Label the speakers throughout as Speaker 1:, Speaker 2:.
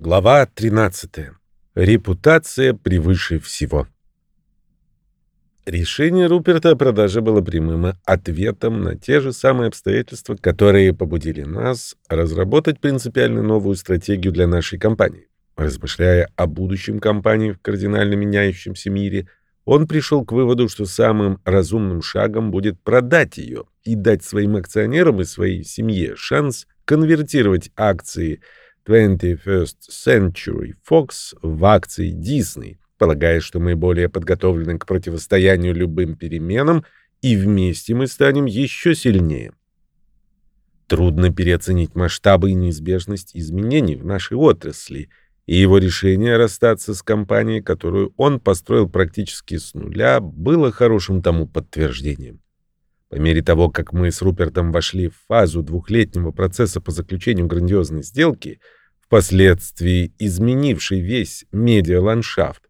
Speaker 1: Глава 13. Репутация превыше всего. Решение Руперта о продаже было прямым ответом на те же самые обстоятельства, которые побудили нас разработать принципиально новую стратегию для нашей компании. Размышляя о будущем компании в кардинально меняющемся мире, он пришел к выводу, что самым разумным шагом будет продать ее и дать своим акционерам и своей семье шанс конвертировать акции – 21st Century Fox в акции Disney, полагая, что мы более подготовлены к противостоянию любым переменам, и вместе мы станем еще сильнее. Трудно переоценить масштабы и неизбежность изменений в нашей отрасли, и его решение расстаться с компанией, которую он построил практически с нуля, было хорошим тому подтверждением. По мере того, как мы с Рупертом вошли в фазу двухлетнего процесса по заключению грандиозной сделки — впоследствии изменивший весь медиаландшафт.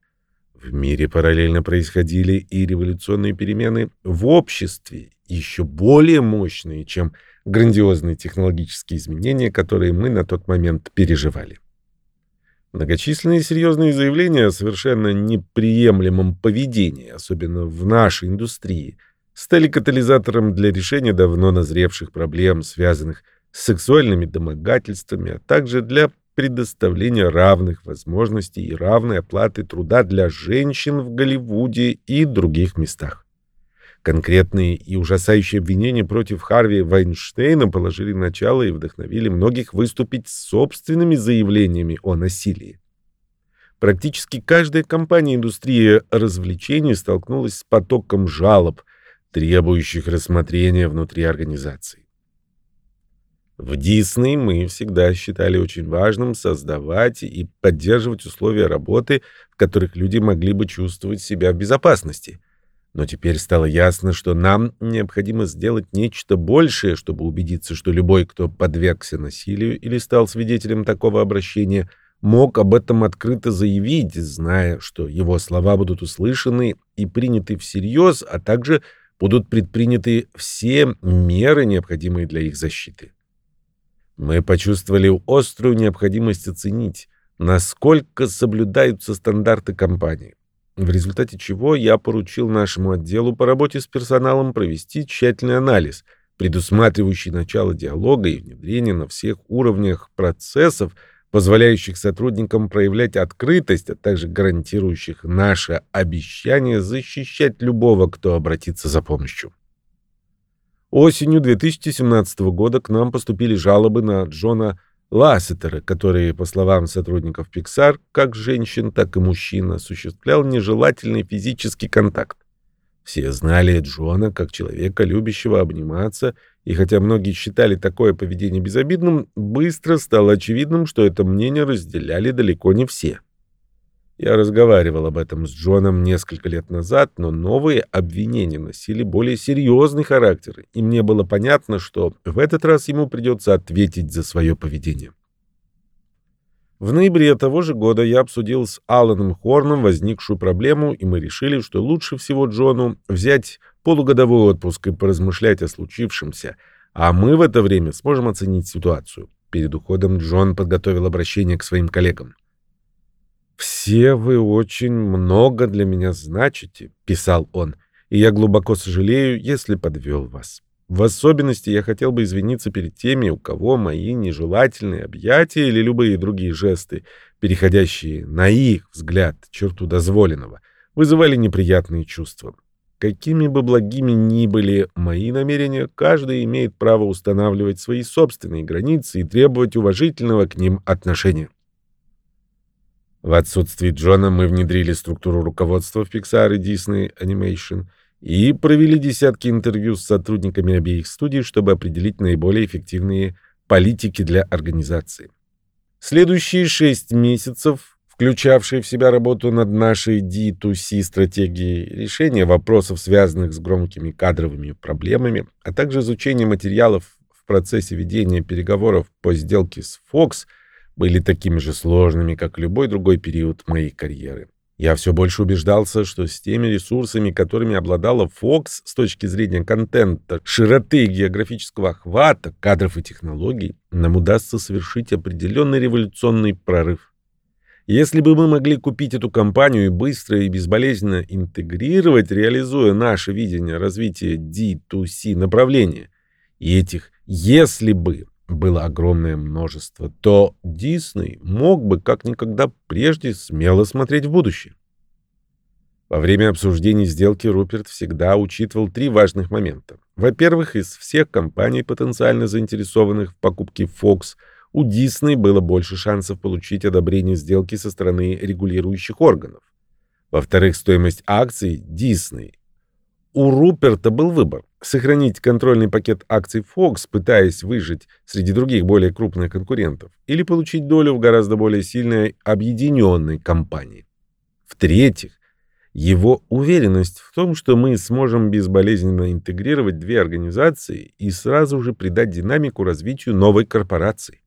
Speaker 1: В мире параллельно происходили и революционные перемены в обществе, еще более мощные, чем грандиозные технологические изменения, которые мы на тот момент переживали. Многочисленные серьезные заявления о совершенно неприемлемом поведении, особенно в нашей индустрии, стали катализатором для решения давно назревших проблем, связанных с сексуальными домогательствами, а также для предоставления равных возможностей и равной оплаты труда для женщин в Голливуде и других местах. Конкретные и ужасающие обвинения против Харви Вайнштейна положили начало и вдохновили многих выступить с собственными заявлениями о насилии. Практически каждая компания индустрии развлечений столкнулась с потоком жалоб, требующих рассмотрения внутри организации. В Дисней мы всегда считали очень важным создавать и поддерживать условия работы, в которых люди могли бы чувствовать себя в безопасности. Но теперь стало ясно, что нам необходимо сделать нечто большее, чтобы убедиться, что любой, кто подвергся насилию или стал свидетелем такого обращения, мог об этом открыто заявить, зная, что его слова будут услышаны и приняты всерьез, а также будут предприняты все меры, необходимые для их защиты. Мы почувствовали острую необходимость оценить, насколько соблюдаются стандарты компании. В результате чего я поручил нашему отделу по работе с персоналом провести тщательный анализ, предусматривающий начало диалога и внедрение на всех уровнях процессов, позволяющих сотрудникам проявлять открытость, а также гарантирующих наше обещание защищать любого, кто обратится за помощью. Осенью 2017 года к нам поступили жалобы на Джона Лассетера, который, по словам сотрудников Pixar, как женщин, так и мужчин, осуществлял нежелательный физический контакт. Все знали Джона как человека, любящего обниматься, и хотя многие считали такое поведение безобидным, быстро стало очевидным, что это мнение разделяли далеко не все. Я разговаривал об этом с Джоном несколько лет назад, но новые обвинения носили более серьезный характер, и мне было понятно, что в этот раз ему придется ответить за свое поведение. В ноябре того же года я обсудил с Аланом Хорном возникшую проблему, и мы решили, что лучше всего Джону взять полугодовой отпуск и поразмышлять о случившемся, а мы в это время сможем оценить ситуацию. Перед уходом Джон подготовил обращение к своим коллегам. «Все вы очень много для меня значите», — писал он, — «и я глубоко сожалею, если подвел вас. В особенности я хотел бы извиниться перед теми, у кого мои нежелательные объятия или любые другие жесты, переходящие на их взгляд черту дозволенного, вызывали неприятные чувства. Какими бы благими ни были мои намерения, каждый имеет право устанавливать свои собственные границы и требовать уважительного к ним отношения. В отсутствие Джона мы внедрили структуру руководства в Pixar и Disney Animation и провели десятки интервью с сотрудниками обеих студий, чтобы определить наиболее эффективные политики для организации. Следующие шесть месяцев, включавшие в себя работу над нашей D2C стратегией, решение вопросов, связанных с громкими кадровыми проблемами, а также изучение материалов в процессе ведения переговоров по сделке с Fox – были такими же сложными, как любой другой период моей карьеры. Я все больше убеждался, что с теми ресурсами, которыми обладала Fox с точки зрения контента, широты географического охвата, кадров и технологий, нам удастся совершить определенный революционный прорыв. Если бы мы могли купить эту компанию и быстро и безболезненно интегрировать, реализуя наше видение развития D2C направления, и этих «если бы» было огромное множество, то Дисней мог бы как никогда прежде смело смотреть в будущее. Во время обсуждений сделки Руперт всегда учитывал три важных момента. Во-первых, из всех компаний, потенциально заинтересованных в покупке Fox, у Disney было больше шансов получить одобрение сделки со стороны регулирующих органов. Во-вторых, стоимость акций Disney. У Руперта был выбор – сохранить контрольный пакет акций Fox, пытаясь выжить среди других более крупных конкурентов, или получить долю в гораздо более сильной объединенной компании. В-третьих, его уверенность в том, что мы сможем безболезненно интегрировать две организации и сразу же придать динамику развитию новой корпорации.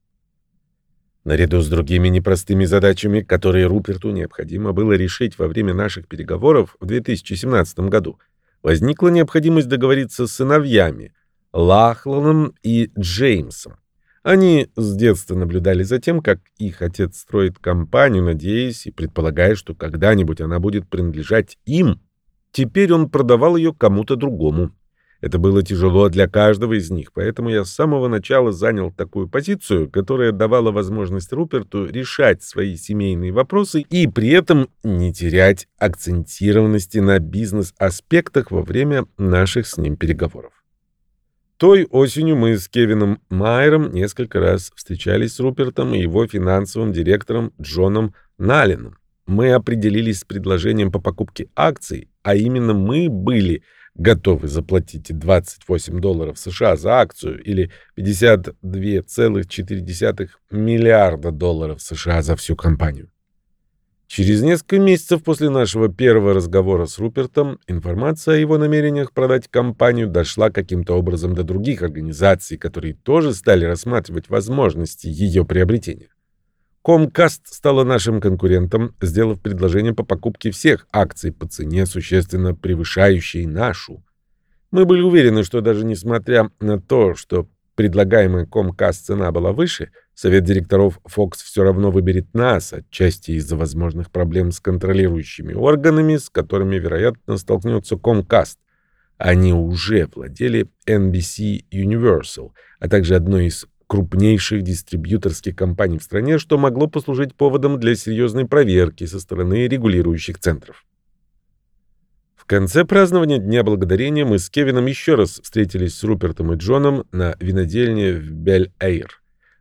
Speaker 1: Наряду с другими непростыми задачами, которые Руперту необходимо было решить во время наших переговоров в 2017 году, возникла необходимость договориться с сыновьями Лахланом и Джеймсом. Они с детства наблюдали за тем, как их отец строит компанию, надеясь и предполагая, что когда-нибудь она будет принадлежать им. Теперь он продавал ее кому-то другому. Это было тяжело для каждого из них, поэтому я с самого начала занял такую позицию, которая давала возможность Руперту решать свои семейные вопросы и при этом не терять акцентированности на бизнес-аспектах во время наших с ним переговоров. Той осенью мы с Кевином Майером несколько раз встречались с Рупертом и его финансовым директором Джоном Налином. Мы определились с предложением по покупке акций, а именно мы были готовы заплатить 28 долларов США за акцию или 52,4 миллиарда долларов США за всю компанию. Через несколько месяцев после нашего первого разговора с Рупертом информация о его намерениях продать компанию дошла каким-то образом до других организаций, которые тоже стали рассматривать возможности ее приобретения. Comcast стала нашим конкурентом, сделав предложение по покупке всех акций по цене, существенно превышающей нашу. Мы были уверены, что даже несмотря на то, что предлагаемая Comcast цена была выше, совет директоров Fox все равно выберет нас, отчасти из-за возможных проблем с контролирующими органами, с которыми, вероятно, столкнется Comcast. Они уже владели NBC Universal, а также одной из крупнейших дистрибьюторских компаний в стране, что могло послужить поводом для серьезной проверки со стороны регулирующих центров. В конце празднования Дня Благодарения мы с Кевином еще раз встретились с Рупертом и Джоном на винодельне в Бель-Эйр.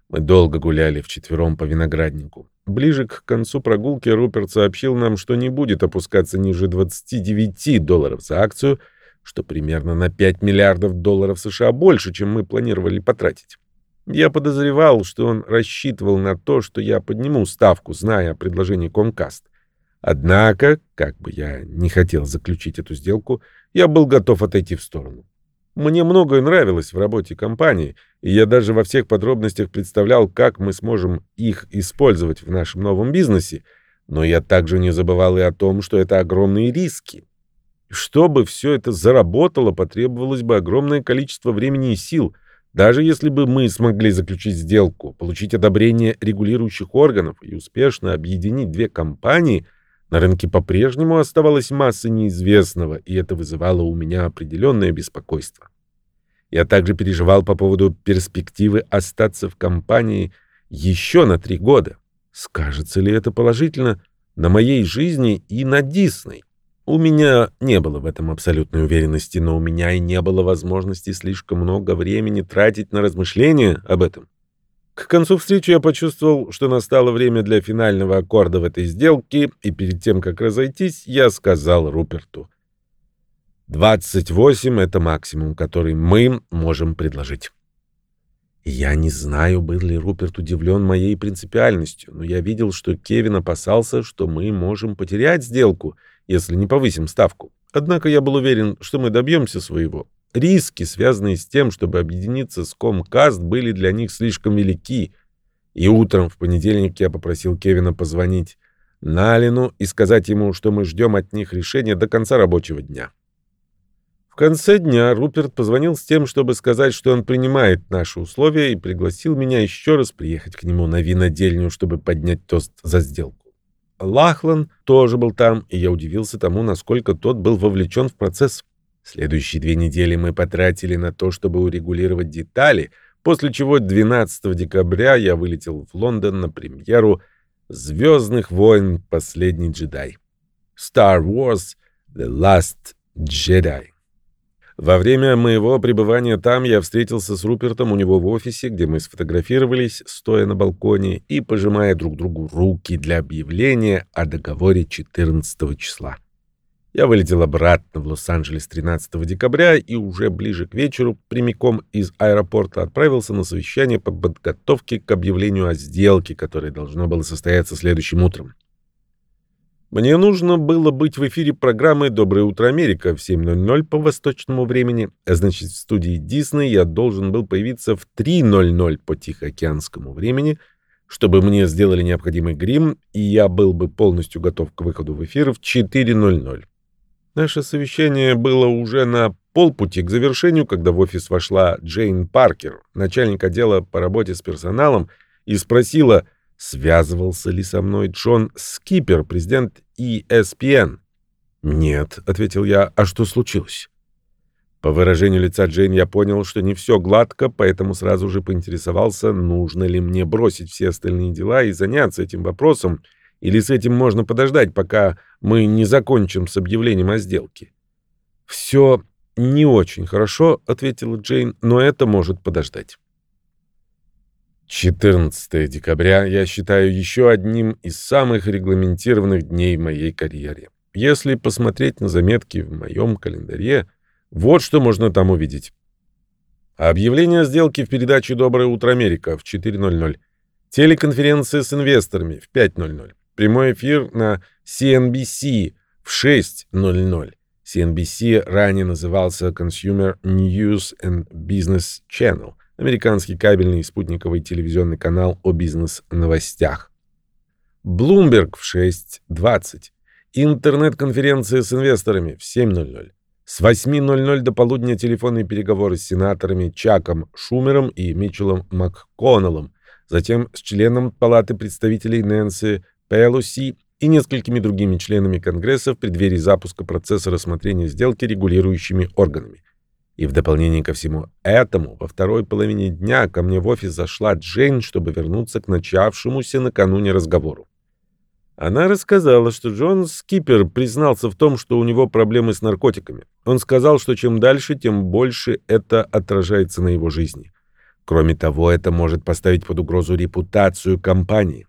Speaker 1: Мы долго гуляли вчетвером по винограднику. Ближе к концу прогулки Руперт сообщил нам, что не будет опускаться ниже 29 долларов за акцию, что примерно на 5 миллиардов долларов США больше, чем мы планировали потратить. Я подозревал, что он рассчитывал на то, что я подниму ставку, зная о предложении Comcast. Однако, как бы я не хотел заключить эту сделку, я был готов отойти в сторону. Мне многое нравилось в работе компании, и я даже во всех подробностях представлял, как мы сможем их использовать в нашем новом бизнесе, но я также не забывал и о том, что это огромные риски. Чтобы все это заработало, потребовалось бы огромное количество времени и сил. Даже если бы мы смогли заключить сделку, получить одобрение регулирующих органов и успешно объединить две компании – на рынке по-прежнему оставалась масса неизвестного, и это вызывало у меня определенное беспокойство. Я также переживал по поводу перспективы остаться в компании еще на три года. Скажется ли это положительно на моей жизни и на Дисней? У меня не было в этом абсолютной уверенности, но у меня и не было возможности слишком много времени тратить на размышления об этом. К концу встречи я почувствовал, что настало время для финального аккорда в этой сделке, и перед тем, как разойтись, я сказал Руперту. 28 — это максимум, который мы можем предложить. Я не знаю, был ли Руперт удивлен моей принципиальностью, но я видел, что Кевин опасался, что мы можем потерять сделку, если не повысим ставку. Однако я был уверен, что мы добьемся своего. Риски, связанные с тем, чтобы объединиться с Comcast, были для них слишком велики. И утром в понедельник я попросил Кевина позвонить Налину и сказать ему, что мы ждем от них решения до конца рабочего дня. В конце дня Руперт позвонил с тем, чтобы сказать, что он принимает наши условия и пригласил меня еще раз приехать к нему на винодельню, чтобы поднять тост за сделку. Лахлан тоже был там, и я удивился тому, насколько тот был вовлечен в процесс. Следующие две недели мы потратили на то, чтобы урегулировать детали, после чего 12 декабря я вылетел в Лондон на премьеру «Звездных войн. Последний джедай». Star Wars The Last Jedi. Во время моего пребывания там я встретился с Рупертом у него в офисе, где мы сфотографировались, стоя на балконе и пожимая друг другу руки для объявления о договоре 14 числа. Я вылетел обратно в Лос-Анджелес 13 декабря и уже ближе к вечеру прямиком из аэропорта отправился на совещание по подготовке к объявлению о сделке, которое должно было состояться следующим утром. Мне нужно было быть в эфире программы «Доброе утро, Америка» в 7.00 по восточному времени, а значит, в студии Дисней я должен был появиться в 3.00 по тихоокеанскому времени, чтобы мне сделали необходимый грим, и я был бы полностью готов к выходу в эфир в 4.00. Наше совещание было уже на полпути к завершению, когда в офис вошла Джейн Паркер, начальник отдела по работе с персоналом, и спросила — Связывался ли со мной Джон Скипер, президент ESPN? «Нет», — ответил я, — «а что случилось?» По выражению лица Джейн я понял, что не все гладко, поэтому сразу же поинтересовался, нужно ли мне бросить все остальные дела и заняться этим вопросом, или с этим можно подождать, пока мы не закончим с объявлением о сделке. «Все не очень хорошо», — ответила Джейн, — «но это может подождать». 14 декабря я считаю еще одним из самых регламентированных дней в моей карьере. Если посмотреть на заметки в моем календаре, вот что можно там увидеть. Объявление о сделке в передаче «Доброе утро, Америка» в 4.00. Телеконференция с инвесторами в 5.00. Прямой эфир на CNBC в 6.00. CNBC ранее назывался Consumer News and Business Channel американский кабельный и спутниковый телевизионный канал о бизнес-новостях. Bloomberg в 6.20. Интернет-конференция с инвесторами в 7.00. С 8.00 до полудня телефонные переговоры с сенаторами Чаком Шумером и Митчеллом МакКоннеллом, затем с членом Палаты представителей Нэнси Пелоси и несколькими другими членами Конгресса в преддверии запуска процесса рассмотрения сделки регулирующими органами. И в дополнение ко всему этому, во второй половине дня ко мне в офис зашла Джейн, чтобы вернуться к начавшемуся накануне разговору. Она рассказала, что Джон Скипер признался в том, что у него проблемы с наркотиками. Он сказал, что чем дальше, тем больше это отражается на его жизни. Кроме того, это может поставить под угрозу репутацию компании.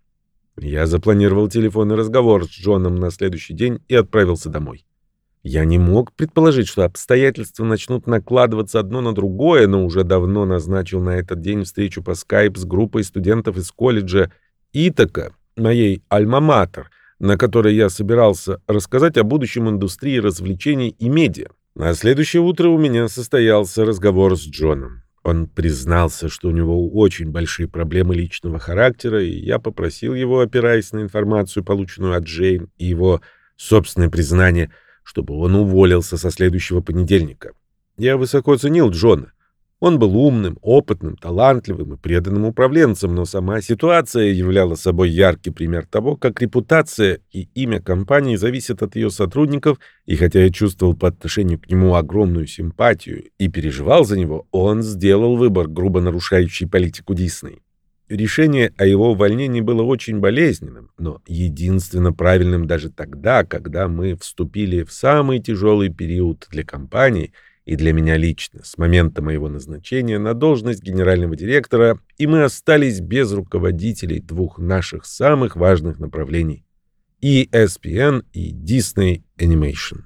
Speaker 1: Я запланировал телефонный разговор с Джоном на следующий день и отправился домой. Я не мог предположить, что обстоятельства начнут накладываться одно на другое, но уже давно назначил на этот день встречу по скайп с группой студентов из колледжа Итака, моей альма-матер, на которой я собирался рассказать о будущем индустрии развлечений и медиа. На следующее утро у меня состоялся разговор с Джоном. Он признался, что у него очень большие проблемы личного характера, и я попросил его, опираясь на информацию, полученную от Джейн, и его собственное признание – чтобы он уволился со следующего понедельника. Я высоко ценил Джона. Он был умным, опытным, талантливым и преданным управленцем, но сама ситуация являла собой яркий пример того, как репутация и имя компании зависят от ее сотрудников, и хотя я чувствовал по отношению к нему огромную симпатию и переживал за него, он сделал выбор, грубо нарушающий политику Дисней. Решение о его увольнении было очень болезненным, но единственно правильным даже тогда, когда мы вступили в самый тяжелый период для компании и для меня лично, с момента моего назначения на должность генерального директора, и мы остались без руководителей двух наших самых важных направлений — ESPN и Disney Animation.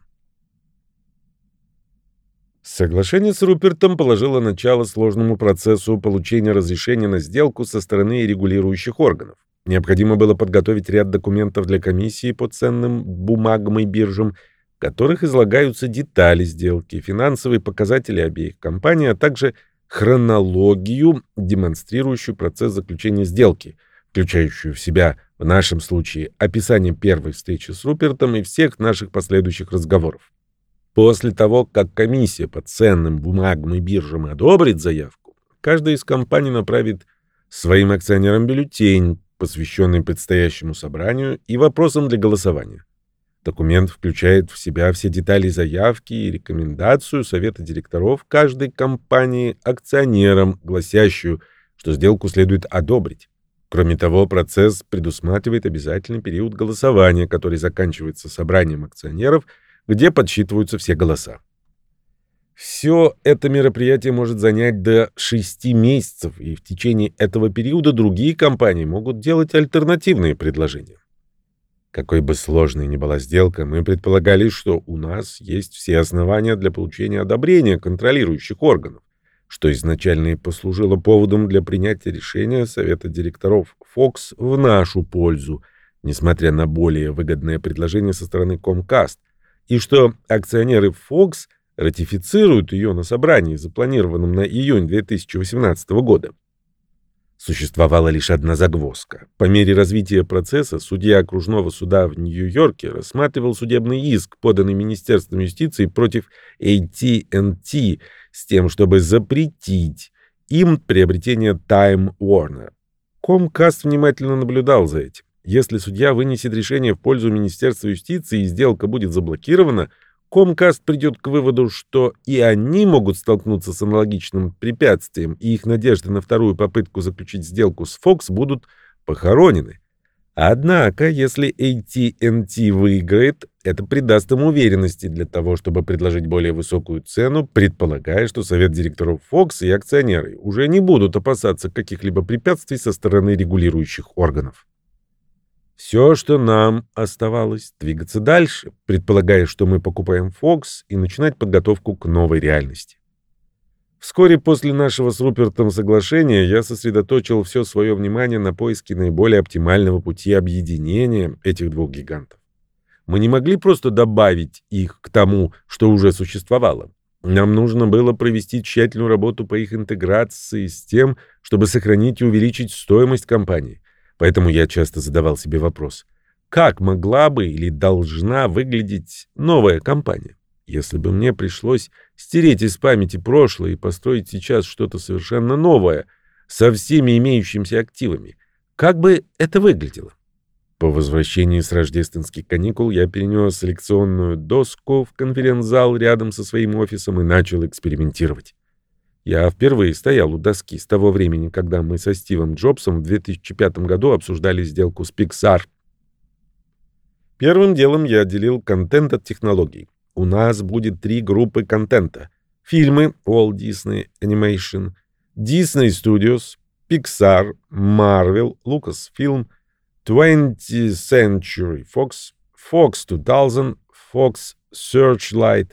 Speaker 1: Соглашение с Рупертом положило начало сложному процессу получения разрешения на сделку со стороны регулирующих органов. Необходимо было подготовить ряд документов для комиссии по ценным бумагам и биржам, в которых излагаются детали сделки, финансовые показатели обеих компаний, а также хронологию, демонстрирующую процесс заключения сделки, включающую в себя, в нашем случае, описание первой встречи с Рупертом и всех наших последующих разговоров. После того, как комиссия по ценным бумагам и биржам одобрит заявку, каждая из компаний направит своим акционерам бюллетень, посвященный предстоящему собранию и вопросам для голосования. Документ включает в себя все детали заявки и рекомендацию совета директоров каждой компании акционерам, гласящую, что сделку следует одобрить. Кроме того, процесс предусматривает обязательный период голосования, который заканчивается собранием акционеров, где подсчитываются все голоса. Все это мероприятие может занять до 6 месяцев, и в течение этого периода другие компании могут делать альтернативные предложения. Какой бы сложной ни была сделка, мы предполагали, что у нас есть все основания для получения одобрения контролирующих органов, что изначально и послужило поводом для принятия решения Совета директоров Fox в нашу пользу, несмотря на более выгодное предложение со стороны Comcast, и что акционеры Fox – ратифицируют ее на собрании, запланированном на июнь 2018 года. Существовала лишь одна загвоздка. По мере развития процесса судья окружного суда в Нью-Йорке рассматривал судебный иск, поданный Министерством юстиции против AT&T с тем, чтобы запретить им приобретение Time Warner. Comcast внимательно наблюдал за этим. Если судья вынесет решение в пользу Министерства юстиции и сделка будет заблокирована – Comcast придет к выводу, что и они могут столкнуться с аналогичным препятствием, и их надежды на вторую попытку заключить сделку с Fox будут похоронены. Однако, если AT&T выиграет, это придаст им уверенности для того, чтобы предложить более высокую цену, предполагая, что совет директоров Fox и акционеры уже не будут опасаться каких-либо препятствий со стороны регулирующих органов. Все, что нам оставалось, двигаться дальше, предполагая, что мы покупаем Fox и начинать подготовку к новой реальности. Вскоре после нашего с Рупертом соглашения я сосредоточил все свое внимание на поиске наиболее оптимального пути объединения этих двух гигантов. Мы не могли просто добавить их к тому, что уже существовало. Нам нужно было провести тщательную работу по их интеграции с тем, чтобы сохранить и увеличить стоимость компании. Поэтому я часто задавал себе вопрос, как могла бы или должна выглядеть новая компания? Если бы мне пришлось стереть из памяти прошлое и построить сейчас что-то совершенно новое, со всеми имеющимися активами, как бы это выглядело? По возвращении с рождественских каникул я перенес селекционную доску в конференц-зал рядом со своим офисом и начал экспериментировать. Я впервые стоял у доски с того времени, когда мы со Стивом Джобсом в 2005 году обсуждали сделку с Pixar. Первым делом я отделил контент от технологий. У нас будет три группы контента. Фильмы Walt Disney Animation, Disney Studios, Pixar, Marvel, Lucasfilm, 20th Century Fox, Fox 2000, Fox Searchlight,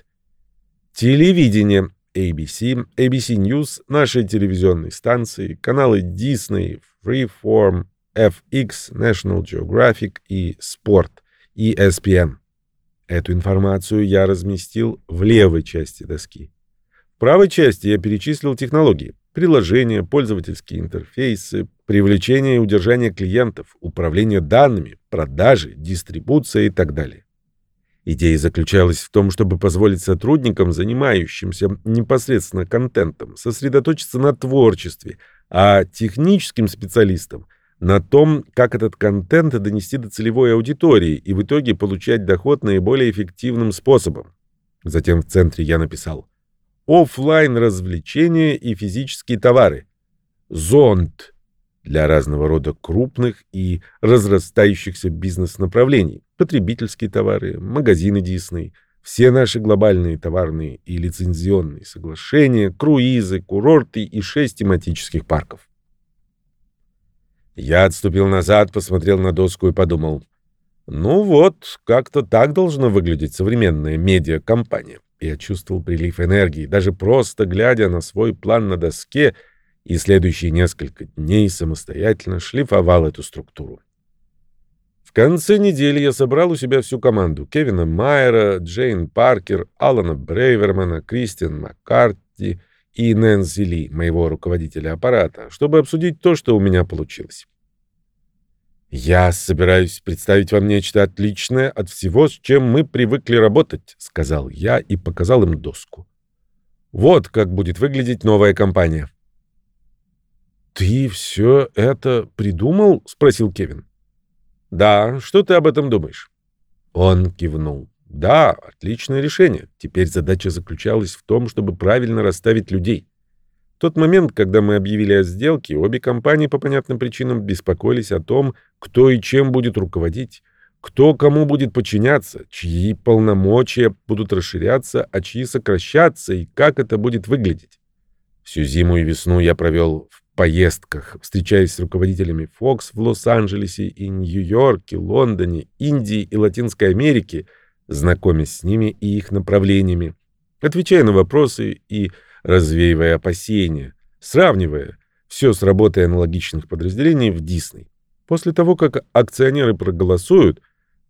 Speaker 1: телевидение ABC, ABC News, наши телевизионные станции, каналы Disney, Freeform, FX, National Geographic и Sport, ESPN. Эту информацию я разместил в левой части доски. В правой части я перечислил технологии, приложения, пользовательские интерфейсы, привлечение и удержание клиентов, управление данными, продажи, дистрибуция и так далее. Идея заключалась в том, чтобы позволить сотрудникам, занимающимся непосредственно контентом, сосредоточиться на творчестве, а техническим специалистам на том, как этот контент донести до целевой аудитории и в итоге получать доход наиболее эффективным способом. Затем в центре я написал «Оффлайн развлечения и физические товары». Зонт для разного рода крупных и разрастающихся бизнес-направлений, потребительские товары, магазины Дисней, все наши глобальные товарные и лицензионные соглашения, круизы, курорты и шесть тематических парков. Я отступил назад, посмотрел на доску и подумал, ну вот, как-то так должна выглядеть современная медиакомпания. Я чувствовал прилив энергии, даже просто глядя на свой план на доске — и следующие несколько дней самостоятельно шлифовал эту структуру. В конце недели я собрал у себя всю команду Кевина Майера, Джейн Паркер, Алана Брейвермана, Кристиан Маккарти и Нэнси Ли, моего руководителя аппарата, чтобы обсудить то, что у меня получилось. «Я собираюсь представить вам нечто отличное от всего, с чем мы привыкли работать», — сказал я и показал им доску. «Вот как будет выглядеть новая компания». «Ты все это придумал?» — спросил Кевин. «Да, что ты об этом думаешь?» Он кивнул. «Да, отличное решение. Теперь задача заключалась в том, чтобы правильно расставить людей. В тот момент, когда мы объявили о сделке, обе компании по понятным причинам беспокоились о том, кто и чем будет руководить, кто кому будет подчиняться, чьи полномочия будут расширяться, а чьи сокращаться и как это будет выглядеть. Всю зиму и весну я провел в поездках, встречаясь с руководителями Fox в Лос-Анджелесе и Нью-Йорке, Лондоне, Индии и Латинской Америки, знакомясь с ними и их направлениями, отвечая на вопросы и развеивая опасения, сравнивая все с работой аналогичных подразделений в Дисней. После того, как акционеры проголосуют,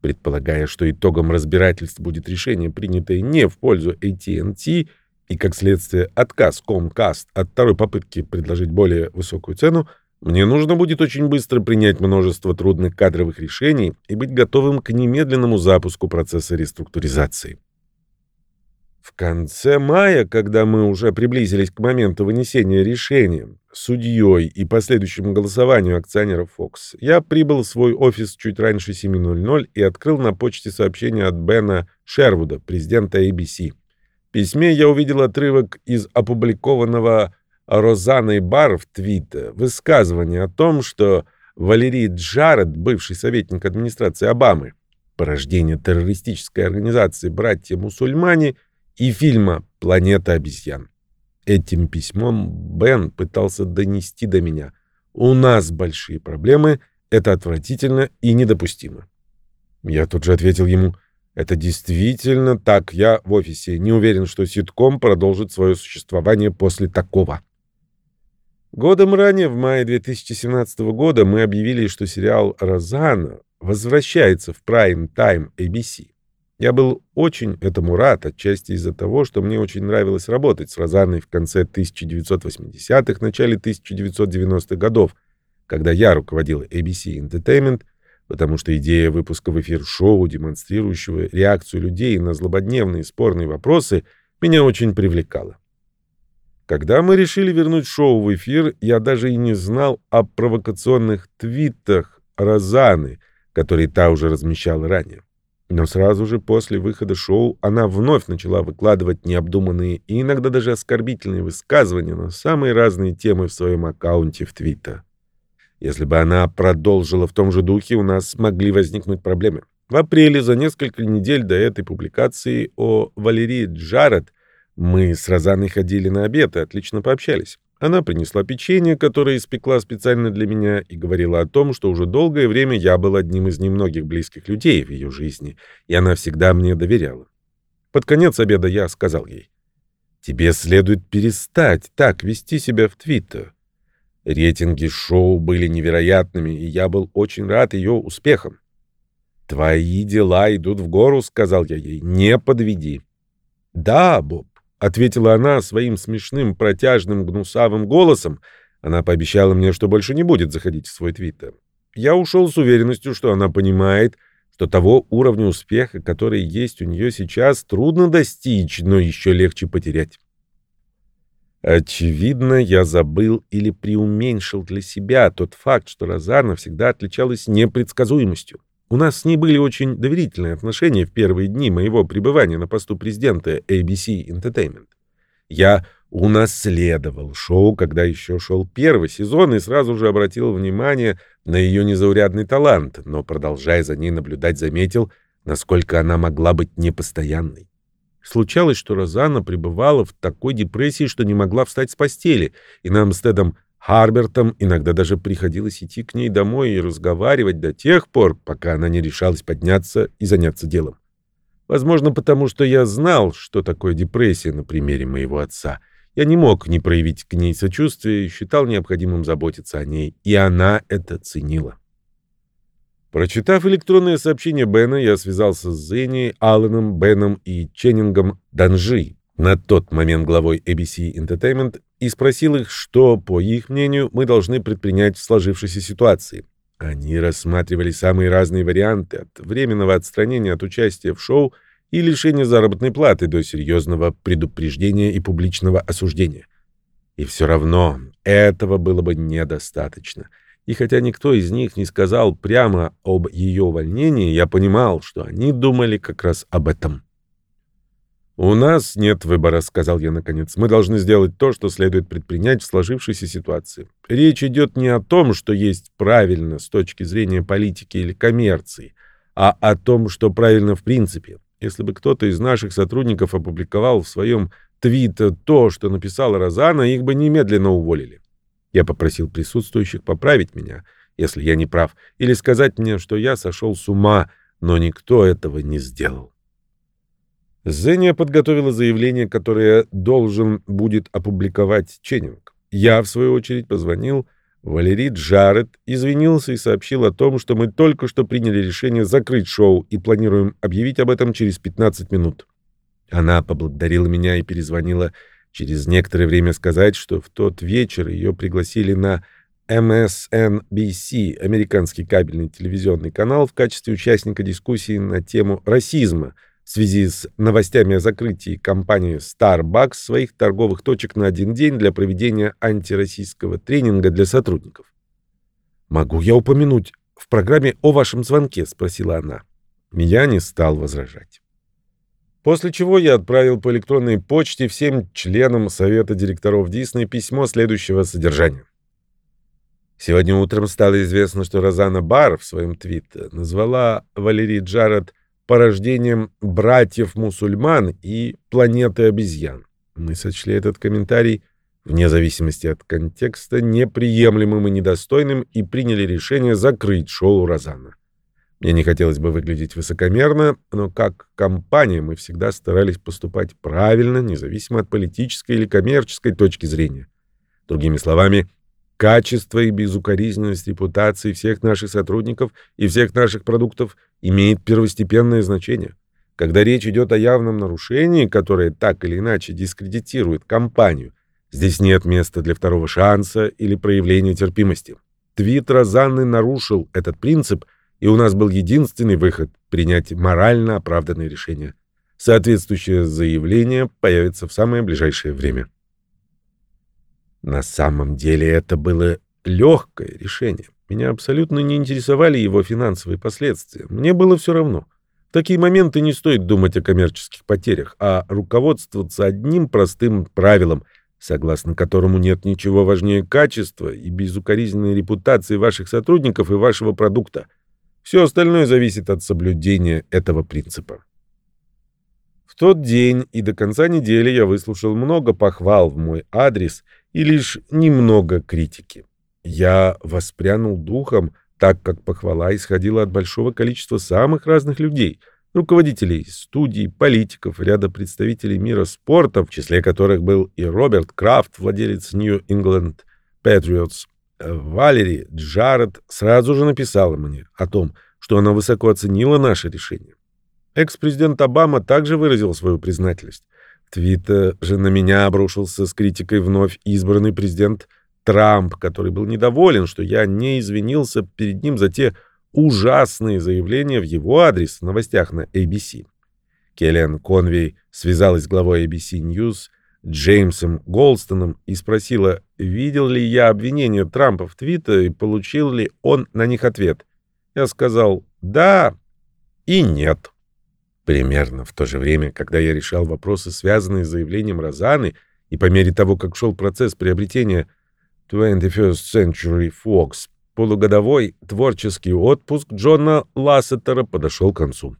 Speaker 1: предполагая, что итогом разбирательств будет решение, принятое не в пользу AT&T, и, как следствие, отказ Comcast от второй попытки предложить более высокую цену, мне нужно будет очень быстро принять множество трудных кадровых решений и быть готовым к немедленному запуску процесса реструктуризации. В конце мая, когда мы уже приблизились к моменту вынесения решения судьей и последующему голосованию акционеров Fox, я прибыл в свой офис чуть раньше 7.00 и открыл на почте сообщение от Бена Шервуда, президента ABC письме я увидел отрывок из опубликованного Розаной Бар в твите высказывание о том, что Валерий Джаред, бывший советник администрации Обамы, порождение террористической организации «Братья-мусульмане» и фильма «Планета обезьян». Этим письмом Бен пытался донести до меня. У нас большие проблемы, это отвратительно и недопустимо. Я тут же ответил ему, это действительно так. Я в офисе не уверен, что ситком продолжит свое существование после такого. Годом ранее, в мае 2017 года, мы объявили, что сериал «Розана» возвращается в прайм-тайм ABC. Я был очень этому рад, отчасти из-за того, что мне очень нравилось работать с Розаной в конце 1980-х, начале 1990-х годов, когда я руководил ABC Entertainment — потому что идея выпуска в эфир шоу, демонстрирующего реакцию людей на злободневные спорные вопросы, меня очень привлекала. Когда мы решили вернуть шоу в эфир, я даже и не знал о провокационных твитах Розаны, которые та уже размещала ранее. Но сразу же после выхода шоу она вновь начала выкладывать необдуманные и иногда даже оскорбительные высказывания на самые разные темы в своем аккаунте в Твиттер. Если бы она продолжила в том же духе, у нас могли возникнуть проблемы. В апреле, за несколько недель до этой публикации о Валерии Джаред, мы с Розаной ходили на обед и отлично пообщались. Она принесла печенье, которое испекла специально для меня, и говорила о том, что уже долгое время я был одним из немногих близких людей в ее жизни, и она всегда мне доверяла. Под конец обеда я сказал ей, «Тебе следует перестать так вести себя в Твиттер. Рейтинги шоу были невероятными, и я был очень рад ее успехам. «Твои дела идут в гору», — сказал я ей, — «не подведи». «Да, Боб», — ответила она своим смешным, протяжным, гнусавым голосом. Она пообещала мне, что больше не будет заходить в свой твиттер. Я ушел с уверенностью, что она понимает, что того уровня успеха, который есть у нее сейчас, трудно достичь, но еще легче потерять. Очевидно, я забыл или преуменьшил для себя тот факт, что Розана всегда отличалась непредсказуемостью. У нас с ней были очень доверительные отношения в первые дни моего пребывания на посту президента ABC Entertainment. Я унаследовал шоу, когда еще шел первый сезон, и сразу же обратил внимание на ее незаурядный талант, но, продолжая за ней наблюдать, заметил, насколько она могла быть непостоянной. Случалось, что Розанна пребывала в такой депрессии, что не могла встать с постели, и нам с Тедом Харбертом иногда даже приходилось идти к ней домой и разговаривать до тех пор, пока она не решалась подняться и заняться делом. Возможно, потому что я знал, что такое депрессия на примере моего отца. Я не мог не проявить к ней сочувствия и считал необходимым заботиться о ней, и она это ценила. Прочитав электронное сообщение Бена, я связался с Зенни, Алленом, Беном и Ченнингом Данжи, на тот момент главой ABC Entertainment, и спросил их, что, по их мнению, мы должны предпринять в сложившейся ситуации. Они рассматривали самые разные варианты, от временного отстранения от участия в шоу и лишения заработной платы до серьезного предупреждения и публичного осуждения. И все равно этого было бы недостаточно. И хотя никто из них не сказал прямо об ее увольнении, я понимал, что они думали как раз об этом. «У нас нет выбора», — сказал я наконец. «Мы должны сделать то, что следует предпринять в сложившейся ситуации. Речь идет не о том, что есть правильно с точки зрения политики или коммерции, а о том, что правильно в принципе. Если бы кто-то из наших сотрудников опубликовал в своем твите то, что написала Розана, их бы немедленно уволили. Я попросил присутствующих поправить меня, если я не прав, или сказать мне, что я сошел с ума, но никто этого не сделал. Зеня подготовила заявление, которое должен будет опубликовать Ченнинг. Я, в свою очередь, позвонил Валерий Джаред, извинился и сообщил о том, что мы только что приняли решение закрыть шоу и планируем объявить об этом через 15 минут. Она поблагодарила меня и перезвонила через некоторое время сказать, что в тот вечер ее пригласили на MSNBC, американский кабельный телевизионный канал, в качестве участника дискуссии на тему расизма – в связи с новостями о закрытии компании Starbucks своих торговых точек на один день для проведения антироссийского тренинга для сотрудников. «Могу я упомянуть в программе о вашем звонке?» — спросила она. Я не стал возражать. После чего я отправил по электронной почте всем членам Совета директоров Дисней письмо следующего содержания. Сегодня утром стало известно, что Розана Бар в своем твите назвала Валерий Джаред порождением братьев-мусульман и планеты обезьян. Мы сочли этот комментарий, вне зависимости от контекста, неприемлемым и недостойным и приняли решение закрыть шоу Розана. Мне не хотелось бы выглядеть высокомерно, но как компания мы всегда старались поступать правильно, независимо от политической или коммерческой точки зрения. Другими словами, Качество и безукоризненность репутации всех наших сотрудников и всех наших продуктов имеет первостепенное значение. Когда речь идет о явном нарушении, которое так или иначе дискредитирует компанию, здесь нет места для второго шанса или проявления терпимости. Твит Розанны нарушил этот принцип, и у нас был единственный выход — принять морально оправданное решение. Соответствующее заявление появится в самое ближайшее время. На самом деле это было легкое решение. Меня абсолютно не интересовали его финансовые последствия. Мне было все равно. В такие моменты не стоит думать о коммерческих потерях, а руководствоваться одним простым правилом, согласно которому нет ничего важнее качества и безукоризненной репутации ваших сотрудников и вашего продукта. Все остальное зависит от соблюдения этого принципа. В тот день и до конца недели я выслушал много похвал в мой адрес и лишь немного критики. Я воспрянул духом, так как похвала исходила от большого количества самых разных людей — руководителей студий, политиков, ряда представителей мира спорта, в числе которых был и Роберт Крафт, владелец New England Patriots. Валери Джаред сразу же написала мне о том, что она высоко оценила наше решение. Экс-президент Обама также выразил свою признательность. Твиттер же на меня обрушился с критикой вновь избранный президент Трамп, который был недоволен, что я не извинился перед ним за те ужасные заявления в его адрес в новостях на ABC. Келлиан Конвей связалась с главой ABC News Джеймсом Голстоном и спросила, видел ли я обвинения Трампа в Твиттере и получил ли он на них ответ. Я сказал «да» и «нет». Примерно в то же время, когда я решал вопросы, связанные с заявлением Розаны, и по мере того, как шел процесс приобретения 21st Century Fox, полугодовой творческий отпуск Джона Лассетера подошел к концу.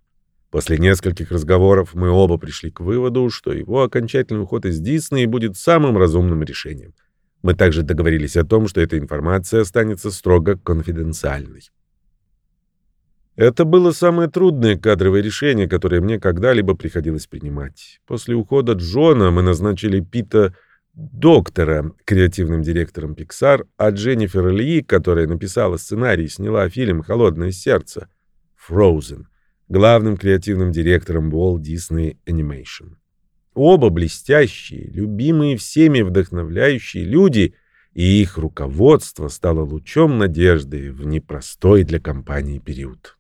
Speaker 1: После нескольких разговоров мы оба пришли к выводу, что его окончательный уход из Дисней будет самым разумным решением. Мы также договорились о том, что эта информация останется строго конфиденциальной. Это было самое трудное кадровое решение, которое мне когда-либо приходилось принимать. После ухода Джона мы назначили Пита доктора креативным директором Pixar, а Дженнифер Ли, которая написала сценарий и сняла фильм «Холодное сердце» Frozen, главным креативным директором Walt Disney Animation. Оба блестящие, любимые всеми вдохновляющие люди, и их руководство стало лучом надежды в непростой для компании период.